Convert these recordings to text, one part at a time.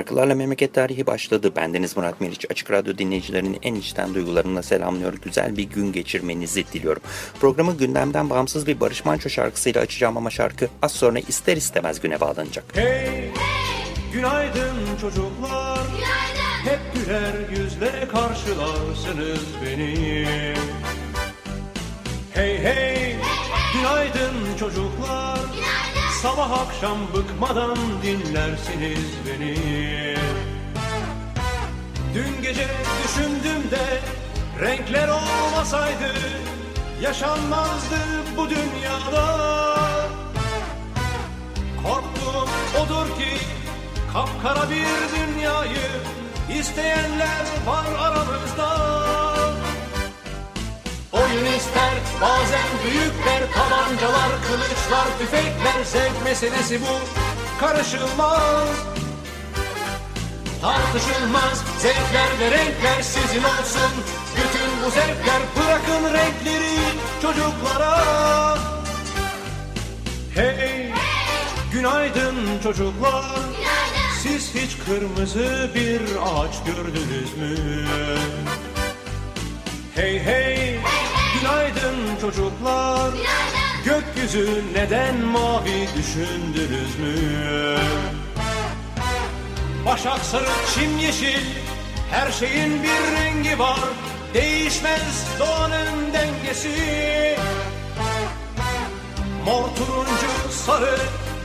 Şarkılarla Memleket Tarihi başladı. Bendeniz Murat Meriç. Açık Radyo dinleyicilerinin en içten duygularımla selamlıyor. Güzel bir gün geçirmenizi diliyorum. Programı gündemden bağımsız bir Barış Manço şarkısıyla açacağım ama şarkı az sonra ister istemez güne bağlanacak. Hey, hey günaydın çocuklar. Günaydın. Hep güler yüzle karşılarsınız beni. Hey, hey, hey günaydın çocuklar. Günaydın. Sabah akşam bıkmadan dinlersiniz beni. Dün gece düşündüm de renkler olmasaydı Yaşanmazdı bu dünyada. Korktuğum odur ki kapkara bir dünyayı isteyenler var aramızda Oyun ister bazen büyükler tabancalar kılıçlar tüfekler Zevk meselesi bu. Karışılmaz Tartışılmaz zevkler ve renkler sizin olsun. Bütün bu zevkler bırakın renkleri çocuklara. Hey, hey günaydın çocuklar. Günaydın. Siz hiç kırmızı bir ağaç gördünüz mü? Hey. Hey, günaydın çocuklar. Günaydın. Gökyüzü neden mavi düşündünüz mü? Başak sarı, çim yeşil, her şeyin bir rengi var. Değişmez doğanın dengesi. Mor turuncu sarı,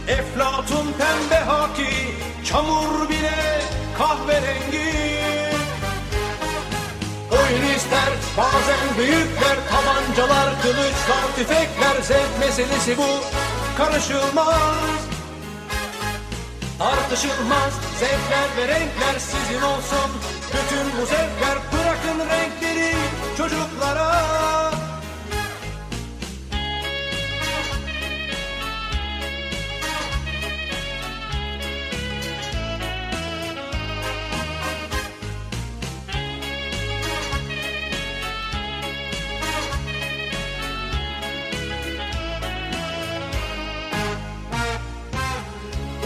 eflatun pembe haki, çamur bile kahverengi. Bazen büyükler tabancalar kılıçlar tüfekler zevk meselesi bu. Karışılmaz Tartışılmaz. Zevkler ve renkler sizin olsun. Bütün bu zevkler bırakın renkleri çocuklara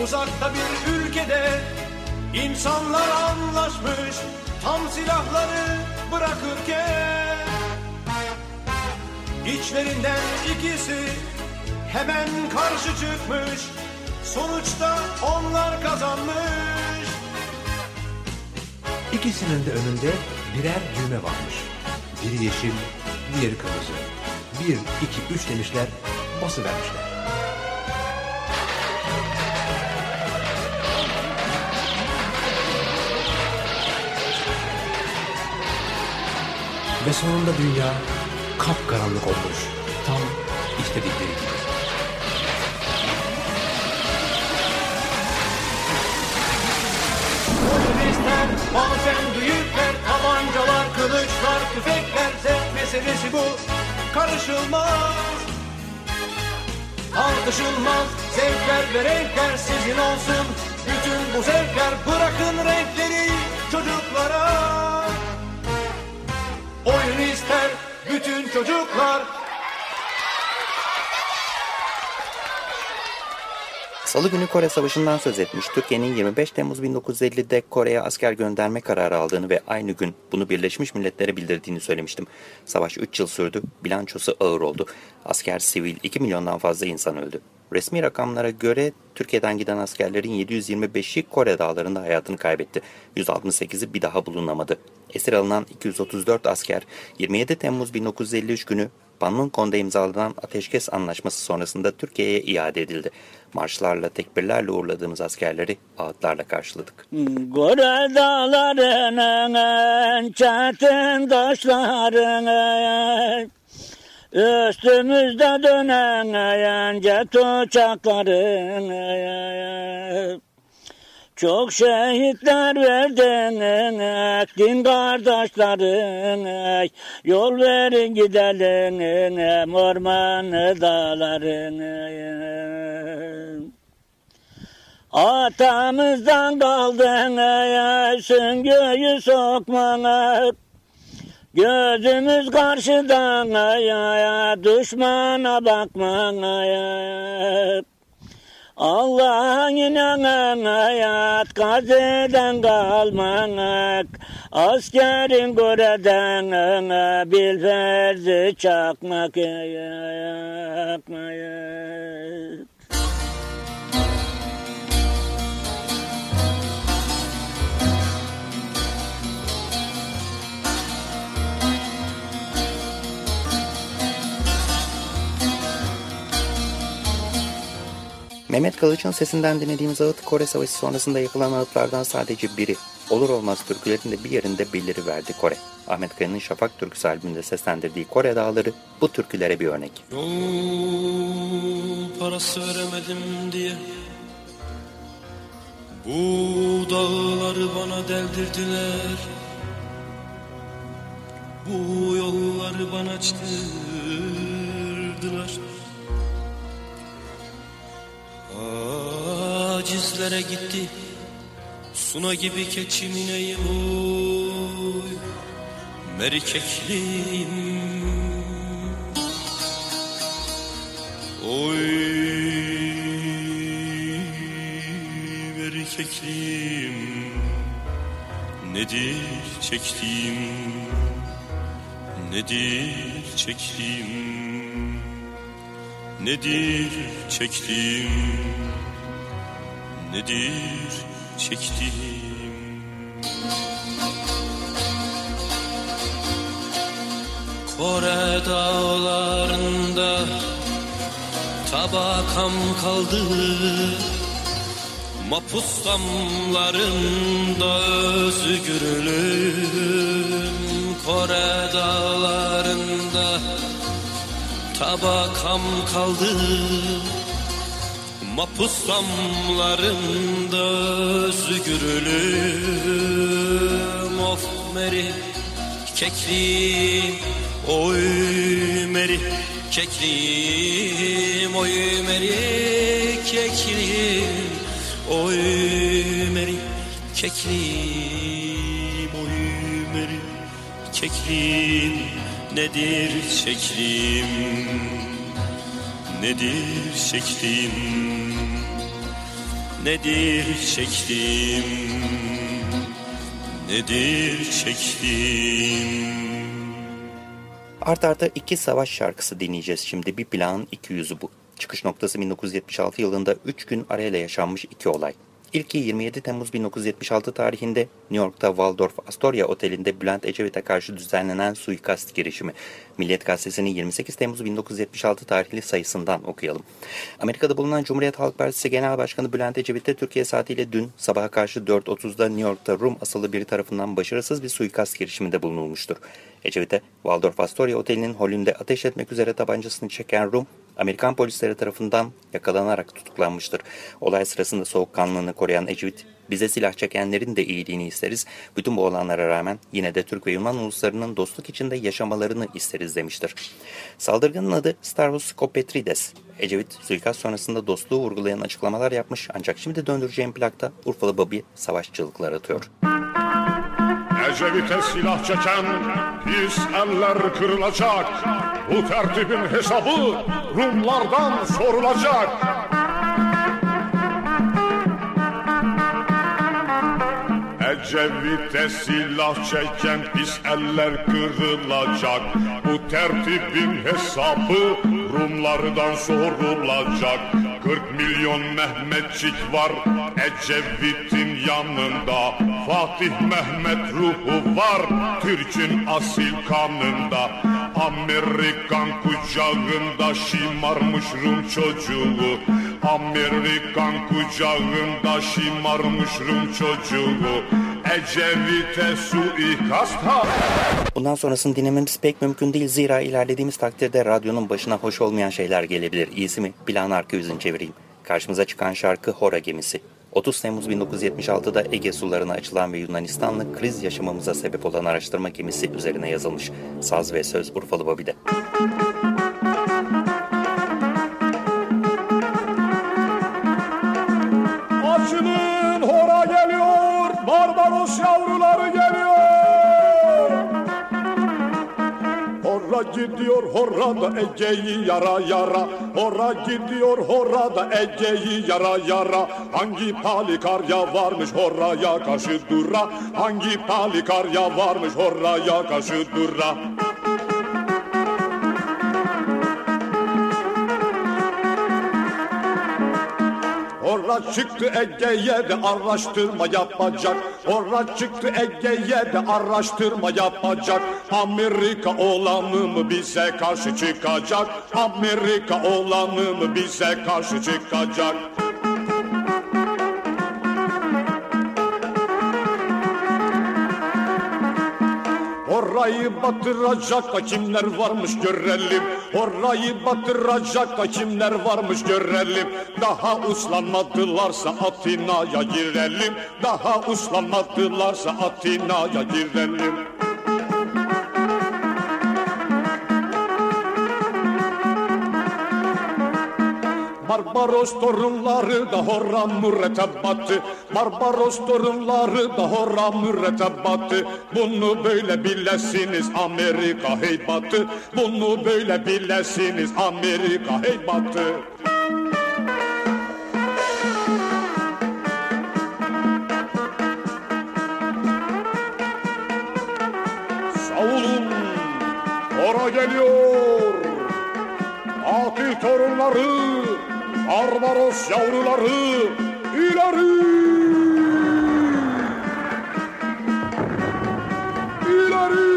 Uzakta bir ülkede insanlar anlaşmış tam silahları bırakırken içlerinden ikisi hemen karşı çıkmış sonuçta onlar kazanmış. İkisinin de önünde birer düğme varmış. Biri yeşil, diğeri kırmızı. Bir, iki, üç demişler, basıvermişler. Ve sonunda dünya kapkaranlık olmuş. Tam istedikleri gibi. Polisler, bazen büyükler, tabancalar, kılıçlar, tüfekler, zevk meselesi bu. Karışılmaz, tartışılmaz, zevkler ve renkler sizin olsun. Bütün bu zevkler bırakın renkleri çocuklara. Oyun ister bütün çocuklar. Salı günü Kore Savaşı'ndan söz etmiş. Türkiye'nin 25 Temmuz 1950'de Kore'ye asker gönderme kararı aldığını ve aynı gün bunu Birleşmiş Milletler'e bildirdiğini söylemiştim. Savaş 3 yıl sürdü, bilançosu ağır oldu. Asker, sivil 2 milyondan fazla insan öldü. Resmi rakamlara göre Türkiye'den giden askerlerin 725'i Kore dağlarında hayatını kaybetti. 168'i bir daha bulunamadı. Esir alınan 234 asker 27 Temmuz 1953 günü Panmunjom'da imzalanan ateşkes anlaşması sonrasında Türkiye'ye iade edildi. Marşlarla, tekbirlerle uğurladığımız askerleri ağıtlarla karşıladık. Kore dağlarının çetin taşlarının Üstümüzde dönen jet uçakların Çok şehitler verdin din kardeşlerin Yol verin gidelim ormanı dağlarını Atamızdan kaldın yaşın göğü sokmanak Gözümüz karşıdan ya düşmana bakmaya Allah'ın inanan hayat gazeden kalmanak Askerin göreden bil ferzi çakmak yakmayık Mehmet Kılıç'ın sesinden dinlediğimiz ağıt Kore Savaşı sonrasında yapılan ağıtlardan sadece biri. Olur olmaz türkülerin de bir yerinde beliri verdi Kore. Ahmet Kaya'nın Şafak Türküsü albümünde seslendirdiği Kore Dağları bu türkülere bir örnek. Yol parası veremedim diye Bu dağları bana deldirdiler Bu yolları bana çıkırdılar Acizlere gitti. Suna gibi keçimineyim oy. Merikeklim Oy. Merikeklim Nedir çektiğim? Nedir çektiğim Nedir çektiğim? Nedir çektiğim? Kore dağlarında tabakam kaldı. Mapus damlarında özgürlüğüm. Kore dağlarında tabakam kaldı Mapus damlarında özgürlüğüm Of meri kekli oy meri keklim oy meri keklim oy meri keklim oy meri keklim nedir şeklim nedir şeklim nedir çektim nedir çektim Art arda iki savaş şarkısı dinleyeceğiz şimdi. Bir planın iki yüzü bu. Çıkış noktası 1976 yılında 3 gün arayla yaşanmış iki olay. İlki 27 Temmuz 1976 tarihinde New York'ta Waldorf Astoria Oteli'nde Bülent Ecevit'e karşı düzenlenen suikast girişimi. Milliyet Gazetesi'nin 28 Temmuz 1976 tarihli sayısından okuyalım. Amerika'da bulunan Cumhuriyet Halk Partisi Genel Başkanı Bülent Ecevit de Türkiye saatiyle dün sabaha karşı 4.30'da New York'ta Rum asıllı biri tarafından başarısız bir suikast girişiminde bulunulmuştur. Ecevit'e Waldorf Astoria Oteli'nin holünde ateş etmek üzere tabancasını çeken Rum, Amerikan polisleri tarafından yakalanarak tutuklanmıştır. Olay sırasında soğukkanlılığını koruyan Ecevit, bize silah çekenlerin de iyiliğini isteriz. Bütün bu olanlara rağmen yine de Türk ve Yunan uluslarının dostluk içinde yaşamalarını isteriz demiştir. Saldırganın adı Stavros Skopetrides. Ecevit suikast sonrasında dostluğu vurgulayan açıklamalar yapmış ancak şimdi döndüreceğim plakta Urfalı Babi savaşçılıklar atıyor. Ecevit'e silah çeken pis eller kırılacak. Bu tertibin hesabı Rumlardan sorulacak. Ecevit'e silah çeken pis eller kırılacak. Bu tertibin hesabı Rumlardan sorulacak. 40 milyon Mehmetçik var Ecevit'in yanında. Fatih Mehmet ruhu var Türk'ün asil kanında. Amerikan kucağında şımarmış Rum çocuğu. Amerikan kucağında şımarmış Rum çocuğu. Ecevit'e suikast ha. Bundan sonrasını dinlememiz pek mümkün değil zira ilerlediğimiz takdirde radyonun başına hoş olmayan şeyler gelebilir. İyisi mi? Plan arka yüzünü çevireyim. Karşımıza çıkan şarkı Hora Gemisi. 30 Temmuz 1976'da Ege sularına açılan ve Yunanistan'la kriz yaşamamıza sebep olan araştırma gemisi üzerine yazılmış. Saz ve söz Urfalı Babi'de. Açılın gidiyor hora da Ege'yi yara yara. Hora gidiyor hora da Ege'yi yara yara. Hangi palikarya varmış horaya karşı dura? Hangi palikarya varmış horaya karşı dura Orra çıktı Ege'ye de araştırma yapacak. Orra çıktı Ege'ye de araştırma yapacak. Amerika olanı mı bize karşı çıkacak? Amerika olanı mı bize karşı çıkacak? Orayı batıracak kimler varmış görelim. Orayı batıracak kimler varmış görelim. Daha uslanmadılarsa Atina'ya girelim. Daha uslanmadılarsa Atina'ya girelim. Barbaros torunları da horra mürettebatı. Barbaros torunları da horra mürettebatı. Bunu böyle bilesiniz Amerika heybatı. Bunu böyle bilesiniz Amerika heybatı. Savulun Ora geliyor. Atil torunları, Barbaros yavruları ileri! İleri!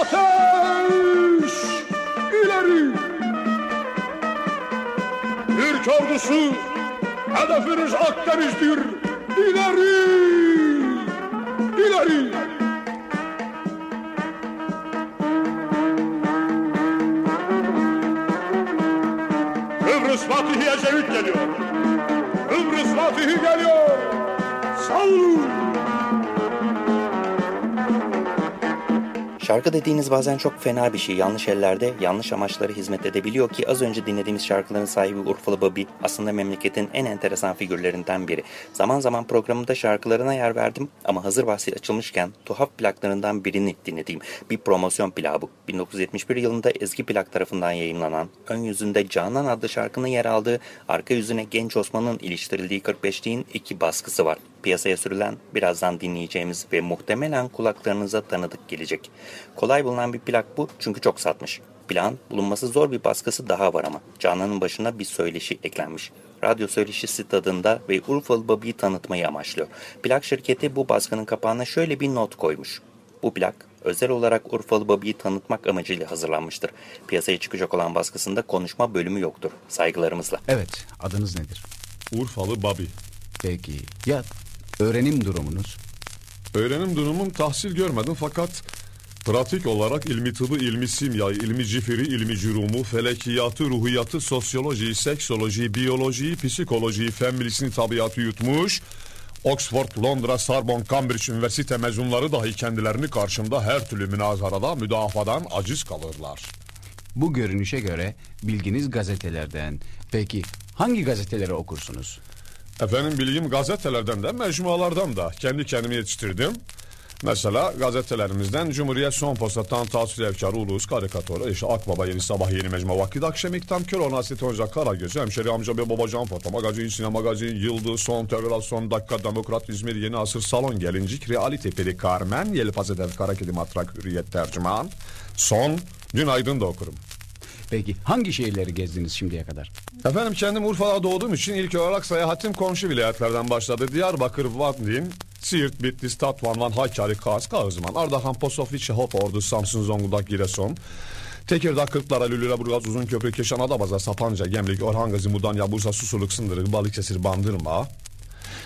Ateş! İleri! Türk ordusu Hedefiniz Akdeniz'dir. İleri! İleri! Kıbrıs Fatihi Ecevit geliyor. Kıbrıs Fatihi geliyor. Sağ olun. Şarkı dediğiniz bazen çok fena bir şey. Yanlış ellerde yanlış amaçlara hizmet edebiliyor ki az önce dinlediğimiz şarkıların sahibi Urfalı Babi aslında memleketin en enteresan figürlerinden biri. Zaman zaman programımda şarkılarına yer verdim ama hazır bahsi açılmışken tuhaf plaklarından birini dinlediğim bir promosyon plağı bu. 1971 yılında Ezgi Plak tarafından yayınlanan ön yüzünde Canan adlı şarkının yer aldığı arka yüzüne Genç Osman'ın iliştirildiği 45'liğin iki baskısı var. Piyasaya sürülen birazdan dinleyeceğimiz ve muhtemelen kulaklarınıza tanıdık gelecek. Kolay bulunan bir plak bu çünkü çok satmış. Plağın bulunması zor bir baskısı daha var ama. Canan'ın başına bir söyleşi eklenmiş. Radyo söyleşisi tadında ve Urfalı Babi'yi tanıtmayı amaçlıyor. Plak şirketi bu baskının kapağına şöyle bir not koymuş. Bu plak özel olarak Urfalı Babi'yi tanıtmak amacıyla hazırlanmıştır. Piyasaya çıkacak olan baskısında konuşma bölümü yoktur. Saygılarımızla. Evet, adınız nedir? Urfalı Babi. Peki, ya öğrenim durumunuz? Öğrenim durumum tahsil görmedim fakat pratik olarak ilmi tıbı, ilmi simyayı, ilmi cifiri, ilmi cürumu, felekiyatı, ruhiyatı, sosyolojiyi, seksolojiyi, biyolojiyi, psikolojiyi, fen bilisini, tabiatı yutmuş... Oxford, Londra, Sorbonne, Cambridge üniversite mezunları dahi kendilerini karşımda her türlü münazarada müdafadan aciz kalırlar. Bu görünüşe göre bilginiz gazetelerden. Peki hangi gazeteleri okursunuz? Efendim bilgim gazetelerden de mecmualardan da kendi kendimi yetiştirdim. Mesela gazetelerimizden Cumhuriyet Son Posta Tan Tasvir Efkarı Ulus Karikatörü işte Akbaba Yeni Sabah Yeni Mecmu Vakit Akşam İktam Kör Onasit Onca Karagöz Hemşeri Amca ve Babacan Foto Magazin Sinema Magazin Yıldız Son Terör Son Dakika Demokrat İzmir Yeni Asır Salon Gelincik Realite Peri Carmen Yelpazedev Karakedi Matrak Hürriyet Tercüman Son Günaydın da okurum. Peki hangi şehirleri gezdiniz şimdiye kadar? Efendim kendim Urfa'da doğduğum için ilk olarak seyahatim komşu vilayetlerden başladı. Diyarbakır, Vanlin, Siirt, Bitlis, Tatvan, Van, Hakkari, Kars, Kağızman, Ardahan, Posofli, Şehop, Ordu, Samsun, Zonguldak, Giresun, Tekirdağ, Kırklara, Lüleburgaz, Uzunköprü, Keşan, Adapazarı, Sapanca, Gemlik, Orhan Gazi, Mudanya, Bursa, Susurluk, Sındırık, Balıkesir, Bandırma,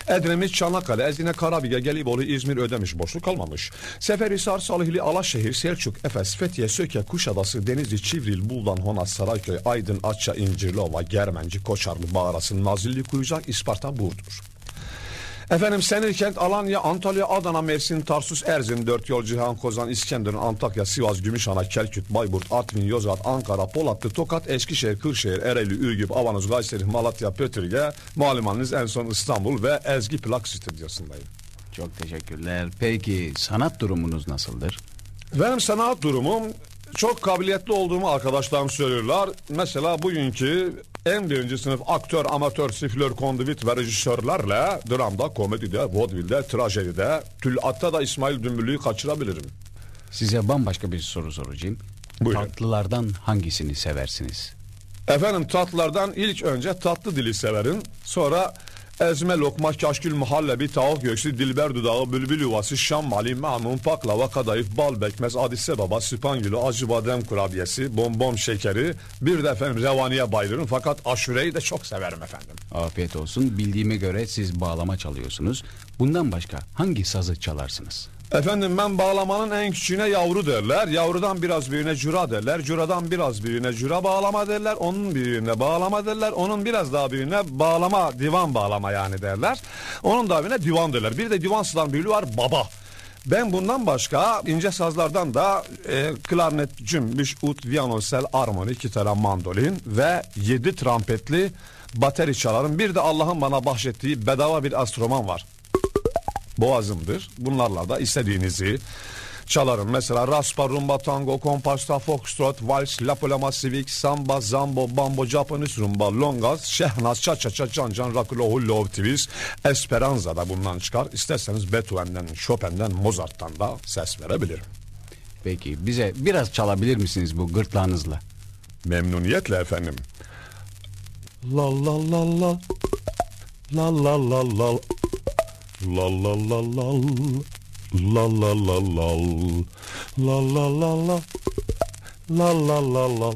Edremit, Çanakkale, Ezine, Karabige, Gelibolu, İzmir ödemiş boşluk kalmamış. Seferihisar, Salihli, Alaşehir, Selçuk, Efes, Fethiye, Söke, Kuşadası, Denizli, Çivril, Buldan, Honaz, Sarayköy, Aydın, Atça, İncirlova, Germenci, Koçarlı, Bağrası, Nazilli, Kuyucak, İsparta, Burdur. Efendim Senirkent, Alanya, Antalya, Adana, Mersin, Tarsus, Erzin, Dört Yol, Cihan, Kozan, İskenderun, Antakya, Sivas, Gümüşhane, Kelküt, Bayburt, Artvin, Yozgat, Ankara, Polatlı, Tokat, Eskişehir, Kırşehir, Ereğli, Ürgüp, Avanos, Kayseri, Malatya, Pötürge, malumanız en son İstanbul ve Ezgi Plak Stüdyosu'ndayım. Çok teşekkürler. Peki sanat durumunuz nasıldır? Benim sanat durumum çok kabiliyetli olduğumu arkadaşlarım söylüyorlar. Mesela bugünkü en birinci sınıf aktör, amatör, siflör, kondivit ve rejisörlerle dramda, komedide, vaudeville'de, trajedide, tülatta da İsmail Dümbüllü'yü kaçırabilirim. Size bambaşka bir soru soracağım. Buyurun. Tatlılardan hangisini seversiniz? Efendim tatlılardan ilk önce tatlı dili severim. Sonra ezme lokma, kaşkül, muhallebi, tavuk göğsü, dilber dudağı, bülbül yuvası, şam mali, mamun, baklava, kadayıf, bal bekmez, adise baba, spangülü, acı badem kurabiyesi, bonbon şekeri. Bir de efendim revaniye bayılırım fakat aşureyi de çok severim efendim. Afiyet olsun. Bildiğime göre siz bağlama çalıyorsunuz. Bundan başka hangi sazı çalarsınız? Efendim ben bağlamanın en küçüğüne yavru derler. Yavrudan biraz büyüğüne cüra derler. Cüradan biraz büyüğüne cüra bağlama derler. Onun büyüğüne bağlama derler. Onun biraz daha büyüğüne bağlama, divan bağlama yani derler. Onun da büyüğüne divan derler. Bir de divan sızan büyüğü var baba. Ben bundan başka ince sazlardan da e, klarnet, cümbüş, ut, violonsel, armoni, kitara, mandolin ve yedi trampetli bateri çalarım. Bir de Allah'ın bana bahşettiği bedava bir enstrüman var boğazımdır. Bunlarla da istediğinizi çalarım. Mesela raspa, rumba, tango, kompasta, foxtrot, vals, lapolama, civic, samba, zambo, bambo, Japanese rumba, longas, şehnaz, cha cha cha, can can, rock'n'roll, love twist, esperanza da bundan çıkar. İsterseniz Beethoven'den, Chopin'den, Mozart'tan da ses verebilirim. Peki bize biraz çalabilir misiniz bu gırtlağınızla? Memnuniyetle efendim. La la la la. La la la la. La la la la. La la la la. La la la la. La la la la.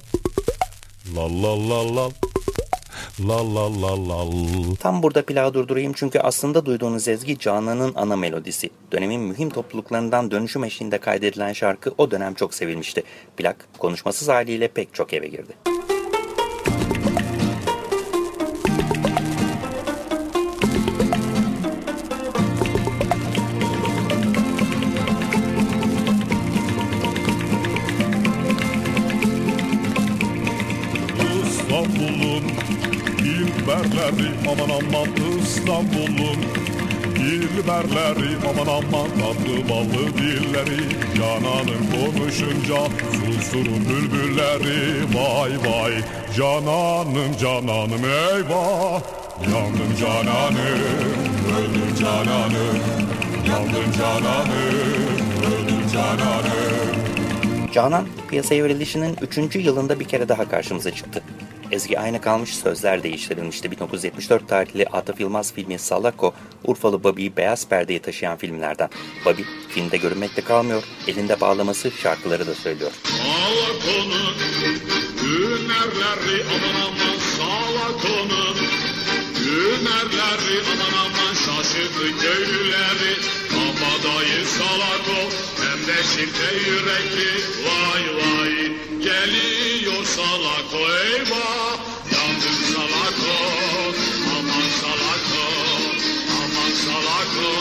La la la la. La la la la. Tam burada plağı durdurayım çünkü aslında duyduğunuz ezgi Canan'ın ana melodisi. Dönemin mühim topluluklarından dönüşüm eşliğinde kaydedilen şarkı o dönem çok sevilmişti. Plak konuşmasız haliyle pek çok eve girdi. İlberleri aman aman İstanbul'un. İlberleri aman aman tatlı ballı dilleri. Canan'ın konuşunca susturun bülbülleri. Vay vay Canan'ım cananım eyvah! Yandım cananım öldüm cananım Yandım cananım öldüm cananım Canan piyasaya verilişinin 3. yılında bir kere daha karşımıza çıktı. Ezgi aynı kalmış sözler değiştirilmişti. 1974 tarihli Atıf Yılmaz filmi Salako, Urfalı Bobby'yi beyaz perdeye taşıyan filmlerden. Bobby filmde görünmekte kalmıyor, elinde bağlaması şarkıları da söylüyor. Salakonun Salakonun Babadayı salak o hem de şifte yürekli. Vay vay geliyor salak o eyvah. Yandım salak o aman salak o Aman salak o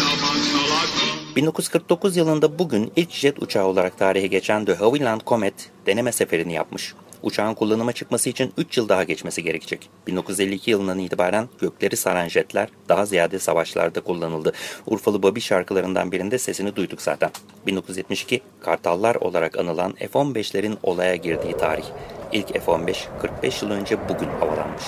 yaman salak o 1949 yılında bugün ilk jet uçağı olarak tarihe geçen de Havilland Comet deneme seferini yapmış. Uçağın kullanıma çıkması için 3 yıl daha geçmesi gerekecek. 1952 yılından itibaren gökleri saran jetler daha ziyade savaşlarda kullanıldı. Urfalı Bobby şarkılarından birinde sesini duyduk zaten. 1972 Kartallar olarak anılan F-15'lerin olaya girdiği tarih. İlk F-15 45 yıl önce bugün havalanmış.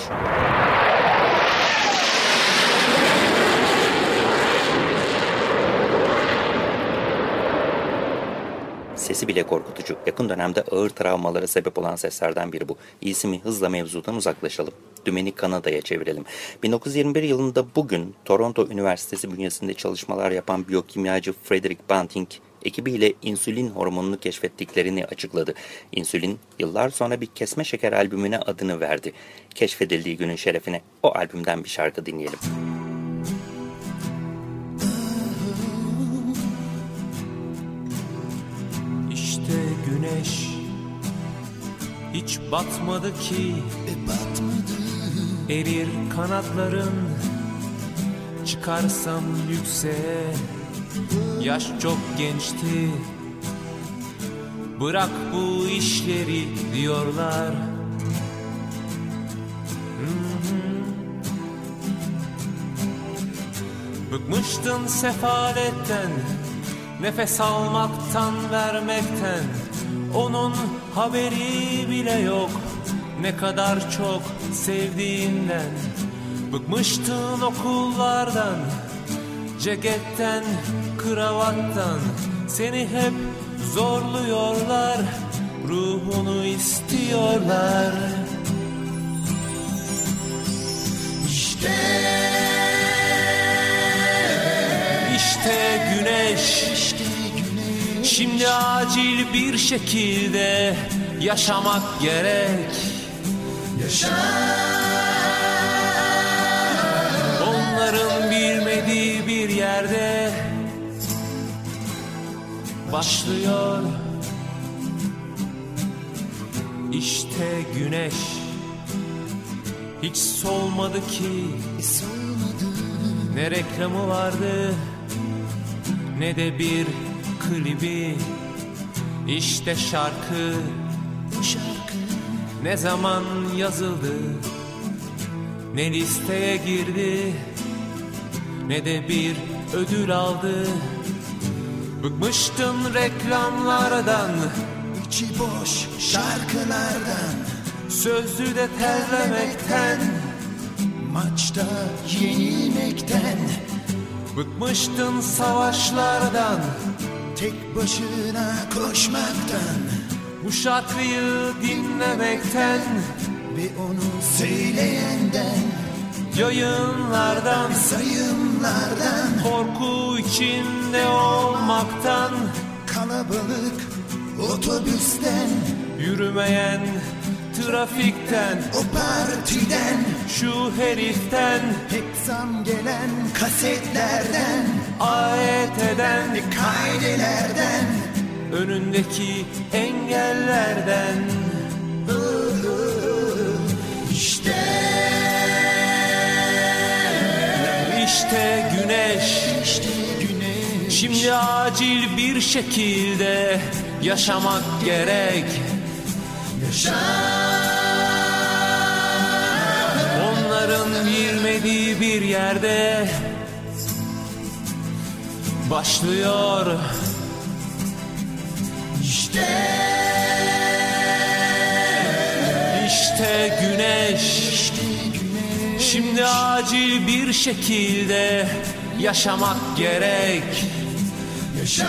Sesi bile korkutucu. Yakın dönemde ağır travmalara sebep olan seslerden biri bu. İyisi mi hızla mevzudan uzaklaşalım. Dümeni Kanada'ya çevirelim. 1921 yılında bugün Toronto Üniversitesi bünyesinde çalışmalar yapan biyokimyacı Frederick Banting ekibiyle insülin hormonunu keşfettiklerini açıkladı. İnsülin yıllar sonra bir kesme şeker albümüne adını verdi. Keşfedildiği günün şerefine o albümden bir şarkı dinleyelim. Güneş hiç batmadı ki. Erir kanatların çıkarsam yükseğe. Yaş çok gençti. Bırak bu işleri diyorlar. Bıkmıştın sefaletten Nefes almaktan vermekten Onun haberi bile yok. Ne kadar çok sevdiğinden. Bıkmıştın okullardan. Ceketten, kravattan. Seni hep zorluyorlar. Ruhunu istiyorlar. İşte Şimdi acil bir şekilde yaşamak gerek. Onların bilmediği bir yerde başlıyor. İşte güneş. Hiç solmadı ki. Ne reklamı vardı ne de bir klibi. İşte şarkı. Ne zaman yazıldı? Ne listeye girdi? Ne de bir ödül aldı. Bıkmıştın reklamlardan. İçi boş şarkılardan. Sözlü de terlemekten. Maçta yenilmekten. Bıkmıştın savaşlardan Tek başına koşmaktan. Bu şarkıyı dinlemekten Ve onu söyleyenden Yayınlardan Sayımlardan. Korku içinde olmaktan Kalabalık otobüsten. Yürümeyen trafikten O partiden Şu heriften Pek zam gelen kasetlerden Ayet eden Kaydelerden Önündeki engellerden. İşte. İşte güneş. İşte güneş. Şimdi acil bir şekilde yaşamak gerek Onların bilmediği bir yerde başlıyor. İşte İşte güneş. Şimdi acil bir şekilde yaşamak gerek. Onların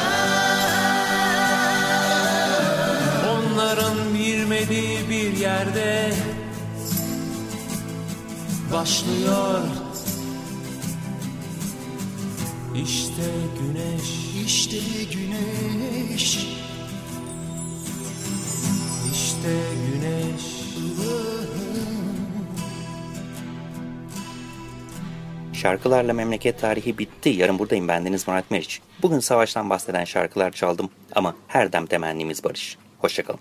yerde başlıyor İşte güneş İşte güneş İşte güneş Şarkılarla memleket tarihi bitti. Yarın buradayım bendeniz Murat Meriç. Bugün savaştan bahseden şarkılar çaldım ama her dem temennimiz barış. Hoşçakalın.